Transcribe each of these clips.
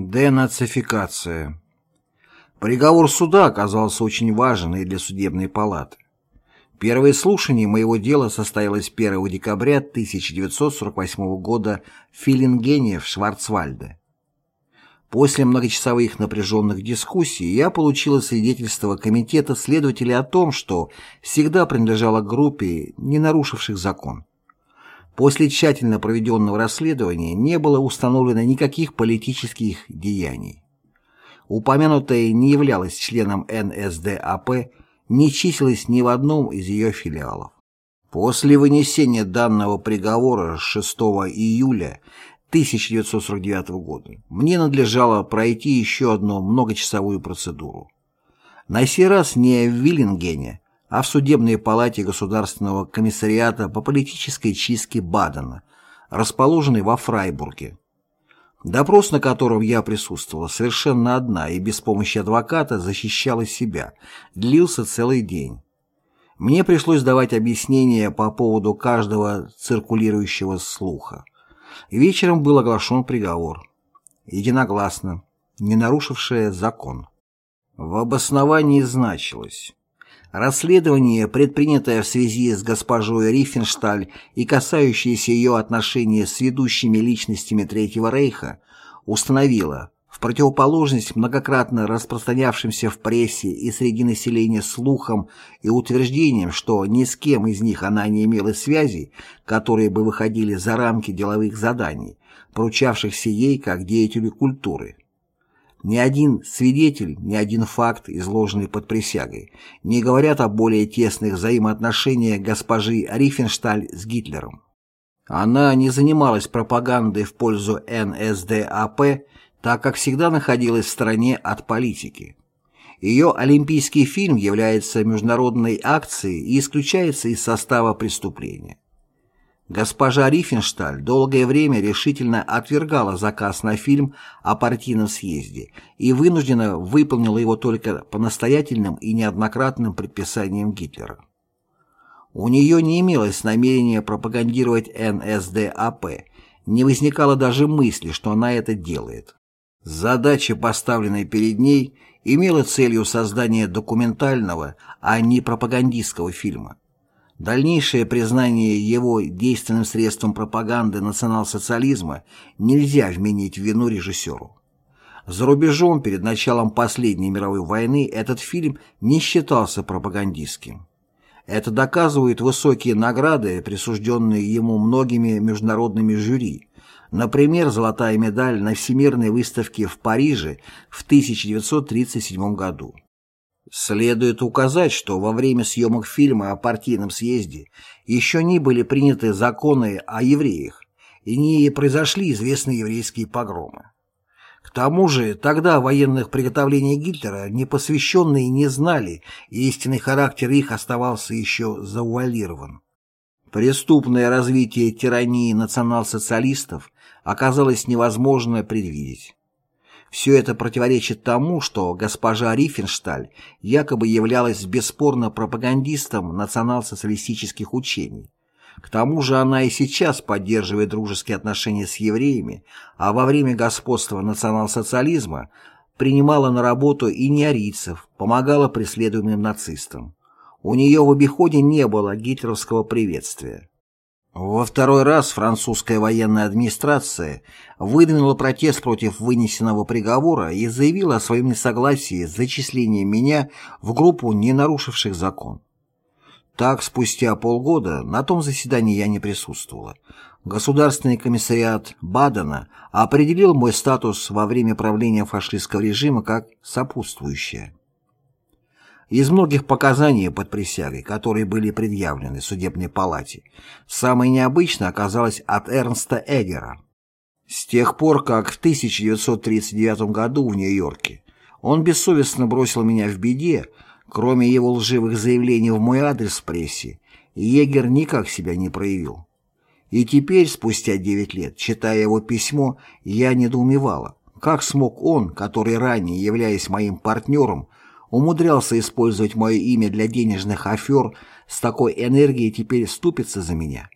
Денацификация. Приговор суда оказался очень важен и для судебной палаты. Первое слушание моего дела состоялось 1 декабря 1948 года в Филингене в Шварцвальде. После многочасовых напряженных дискуссий я получила свидетельство комитета следователей о том, что всегда принадлежала группе, не нарушивших закон. После тщательно проведенного расследования не было установлено никаких политических деяний. Упомянутая не являлась членом НСДАП, не числилась ни в одном из ее филиалов. После вынесения данного приговора 6 июля 1949 года мне надлежало пройти еще одну многочасовую процедуру. На сей раз не в Виллингене, а в судебной палате Государственного комиссариата по политической чистке Бадена, расположенной во Фрайбурге. Допрос, на котором я присутствовала, совершенно одна и без помощи адвоката защищала себя, длился целый день. Мне пришлось давать объяснения по поводу каждого циркулирующего слуха. Вечером был оглашен приговор. Единогласно, не нарушившее закон. В обосновании значилось Расследование, предпринятое в связи с госпожой Рифеншталь и касающееся ее отношений с ведущими личностями Третьего Рейха, установило, в противоположность многократно распространявшимся в прессе и среди населения слухам и утверждениям, что ни с кем из них она не имела связей, которые бы выходили за рамки деловых заданий, поручавшихся ей как деятелю культуры. Ни один свидетель, ни один факт, изложенный под присягой, не говорят о более тесных взаимоотношениях госпожи Рифеншталь с Гитлером. Она не занималась пропагандой в пользу НСДАП, так как всегда находилась в стороне от политики. Ее олимпийский фильм является международной акцией и исключается из состава преступления. Госпожа Рифеншталь долгое время решительно отвергала заказ на фильм о партийном съезде и вынуждена выполнила его только по настоятельным и неоднократным предписаниям Гитлера. У нее не имелось намерения пропагандировать НСДАП, не возникало даже мысли, что она это делает. Задача, поставленная перед ней, имела целью создания документального, а не пропагандистского фильма. Дальнейшее признание его действенным средством пропаганды национал-социализма нельзя вменить в вину режиссеру. За рубежом перед началом последней мировой войны этот фильм не считался пропагандистским. Это доказывают высокие награды, присужденные ему многими международными жюри, например, золотая медаль на Всемирной выставке в Париже в 1937 году. Следует указать, что во время съемок фильма о партийном съезде еще не были приняты законы о евреях и не произошли известные еврейские погромы. К тому же тогда военных приготовлениях Гитлера непосвященные не знали, и истинный характер их оставался еще завуалирован. Преступное развитие тирании национал-социалистов оказалось невозможно предвидеть. Все это противоречит тому, что госпожа Рифеншталь якобы являлась бесспорно пропагандистом национал-социалистических учений. К тому же она и сейчас поддерживает дружеские отношения с евреями, а во время господства национал-социализма принимала на работу и неарийцев, помогала преследуемым нацистам. У нее в обиходе не было гитлеровского приветствия. Во второй раз французская военная администрация выдвинула протест против вынесенного приговора и заявила о своем несогласии с зачислением меня в группу не нарушивших закон. Так, спустя полгода, на том заседании я не присутствовала. Государственный комиссариат Бадена определил мой статус во время правления фашистского режима как сопутствующее. Из многих показаний под присягой, которые были предъявлены судебной палате, самое необычное оказалось от Эрнста Эггера. С тех пор, как в 1939 году в Нью-Йорке он бессовестно бросил меня в беде, кроме его лживых заявлений в мой адрес в прессе, Егер никак себя не проявил. И теперь, спустя 9 лет, читая его письмо, я недоумевала, как смог он, который ранее, являясь моим партнером, умудрялся использовать мое имя для денежных афер, с такой энергией теперь ступится за меня.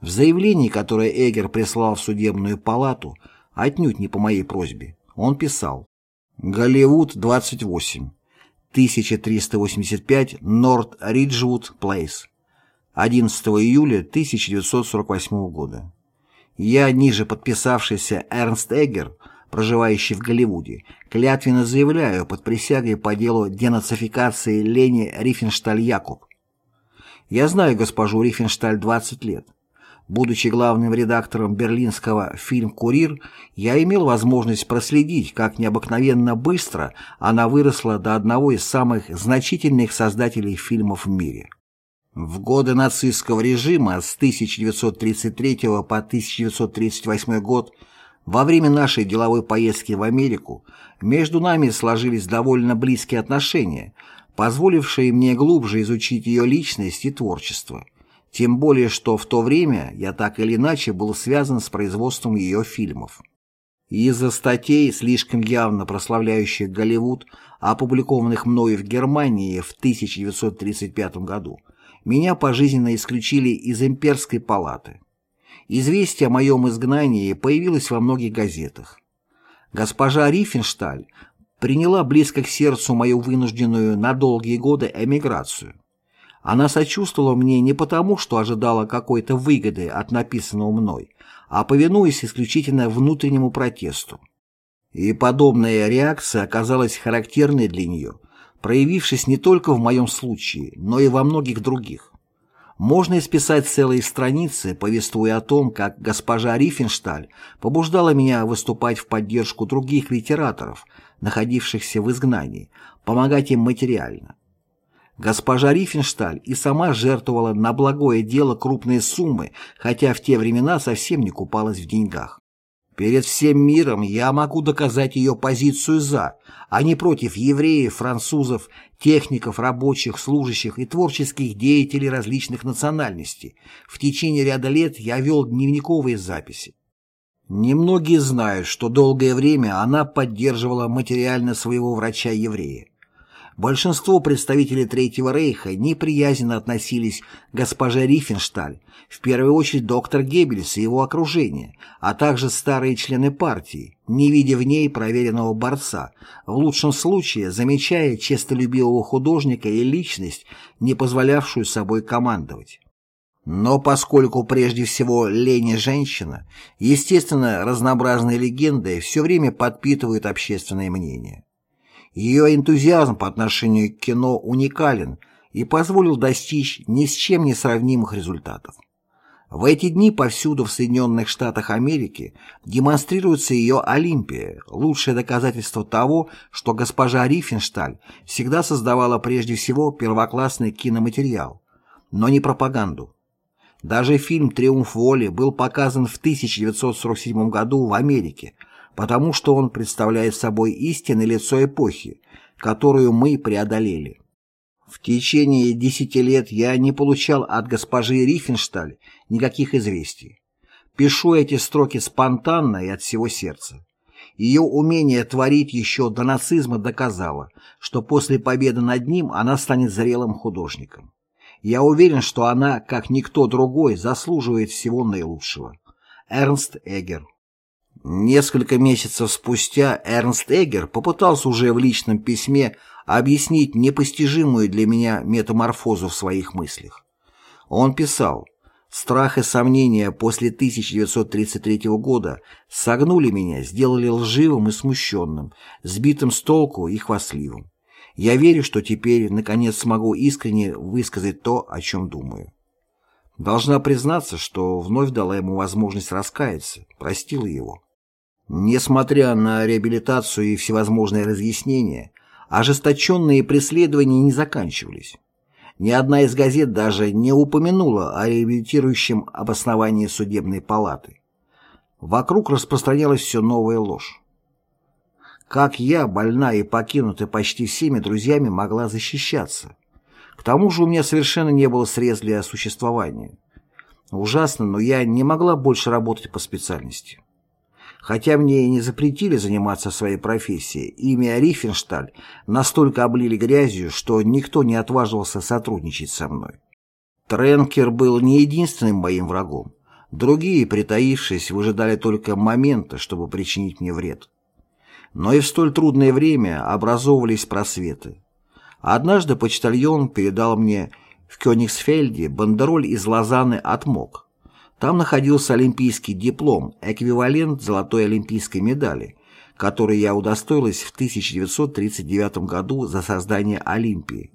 В заявлении, которое Эгер прислал в судебную палату, отнюдь не по моей просьбе. Он писал «Голливуд, 28, 1385 Норт Риджвуд Плейс, 11 июля 1948 года. Я, ниже подписавшийся Эрнст Эггер, проживающий в Голливуде, клятвенно заявляю под присягой по делу денацификации Лени Рифеншталь-Якуб. Я знаю госпожу Рифеншталь 20 лет. Будучи главным редактором берлинского «Фильм Курир», я имел возможность проследить, как необыкновенно быстро она выросла до одного из самых значительных создателей фильмов в мире. В годы нацистского режима с 1933 по 1938 год во время нашей деловой поездки в Америку между нами сложились довольно близкие отношения, позволившие мне глубже изучить ее личность и творчество. Тем более, что в то время я так или иначе был связан с производством ее фильмов. Из-за статей, слишком явно прославляющих Голливуд, опубликованных мною в Германии в 1935 году, меня пожизненно исключили из имперской палаты. Известие о моем изгнании появилось во многих газетах. Госпожа Рифеншталь приняла близко к сердцу мою вынужденную на долгие годы эмиграцию. Она сочувствовала мне не потому, что ожидала какой-то выгоды от написанного мной, а повинуясь исключительно внутреннему протесту. И подобная реакция оказалась характерной для нее, проявившись не только в моем случае, но и во многих других. Можно исписать целые страницы, повествуя о том, как госпожа Рифеншталь побуждала меня выступать в поддержку других литераторов, находившихся в изгнании, помогать им материально. Госпожа Рифеншталь и сама жертвовала на благое дело крупные суммы, хотя в те времена совсем не купалась в деньгах. Перед всем миром я могу доказать ее позицию «за», а не против евреев, французов, техников, рабочих, служащих и творческих деятелей различных национальностей. В течение ряда лет я вел дневниковые записи. Немногие знают, что долгое время она поддерживала материально своего врача-еврея. Большинство представителей Третьего Рейха неприязненно относились к госпоже Рифеншталь, в первую очередь доктор Геббельс и его окружение, а также старые члены партии, не видя в ней проверенного борца, в лучшем случае замечая честолюбивого художника и личность, не позволявшую собой командовать. Но поскольку прежде всего лень женщина, естественно, разнообразные легенды все время подпитывают общественное мнение. Ее энтузиазм по отношению к кино уникален и позволил достичь ни с чем не сравнимых результатов. В эти дни повсюду в Соединенных Штатах Америки демонстрируется ее Олимпия, лучшее доказательство того, что госпожа Рифеншталь всегда создавала прежде всего первоклассный киноматериал, но не пропаганду. Даже фильм «Триумф воли» был показан в 1947 году в Америке, потому что он представляет собой истинное лицо эпохи, которую мы преодолели. В течение десяти лет я не получал от госпожи Рифеншталь никаких известий. Пишу эти строки спонтанно и от всего сердца. Ее умение творить еще до нацизма доказало, что после победы над ним она станет зрелым художником. Я уверен, что она, как никто другой, заслуживает всего наилучшего. Эрнст Эггер Несколько месяцев спустя Эрнст Эггер попытался уже в личном письме объяснить непостижимую для меня метаморфозу в своих мыслях. Он писал «Страх и сомнения после 1933 года согнули меня, сделали лживым и смущенным, сбитым с толку и хвастливым. Я верю, что теперь, наконец, смогу искренне высказать то, о чем думаю». Должна признаться, что вновь дала ему возможность раскаяться, простила его. Несмотря на реабилитацию и всевозможные разъяснения, ожесточенные преследования не заканчивались. Ни одна из газет даже не упомянула о реабилитирующем обосновании судебной палаты. Вокруг распространялась все новая ложь. Как я, больная и покинутая почти всеми друзьями, могла защищаться? К тому же у меня совершенно не было средств для существования. Ужасно, но я не могла больше работать по специальности. Хотя мне и не запретили заниматься своей профессией, имя Рифеншталь настолько облили грязью, что никто не отваживался сотрудничать со мной. Тренкер был не единственным моим врагом, Другие, притаившись, выжидали только момента, чтобы причинить мне вред. Но и в столь трудное время образовывались просветы. Однажды почтальон передал мне в Кёнигсфельде бандероль из Лозанны от МОК. Там находился олимпийский диплом, эквивалент золотой олимпийской медали, которой я удостоилась в 1939 году за создание Олимпии.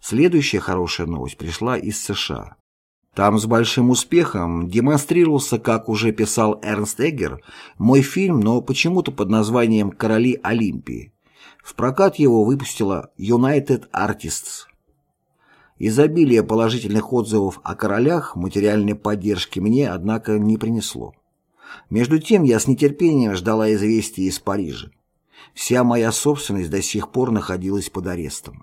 Следующая хорошая новость пришла из США. Там с большим успехом демонстрировался, как уже писал Эрнст Эггер, мой фильм, но почему-то под названием «Короли Олимпии». В прокат его выпустила United Artists. Изобилие положительных отзывов о королях материальной поддержки мне, однако, не принесло. Между тем я с нетерпением ждала известий из Парижа. Вся моя собственность до сих пор находилась под арестом.